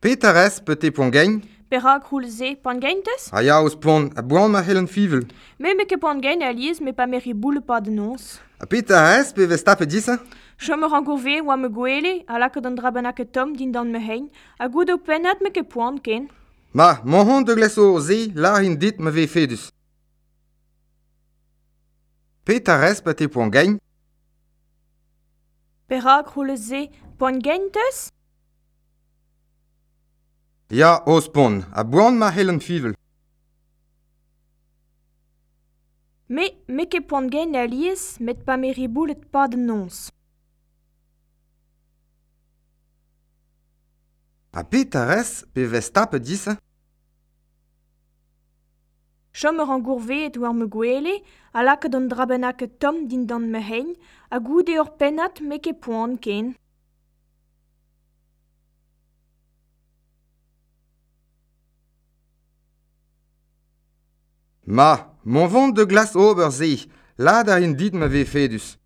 Peter ez peut e pongeiñ Perak roulze, pangeiñ teus Ha ya ouz pont, a boan ma helen fivel. Me me ket gain a liez, me pa meri boule pa de nons. A Peter pe vez tape disa Je me rangove oa me goele, a laket an drabennak ket tom din dan me hein, a goud o pennat me ket poan ken. Ma, mon hon de gles o ze, la hin dit me ve fedus. Peter ez peut e pongeiñ Perak roulze, pangeiñ teus Ya, ospon, a boan ma helen fivel. Me, me ket poan gen a liez met pa meri boulet pa de nons. A pet pe res pe vestap dis? Chom ur an gourvet war me gwele, a lak d'an drabennak tom din d'an me hein, a goude ur penat me ket poan ken. Ma, mon vont de glas ober se, lad a in dit ma vefedus.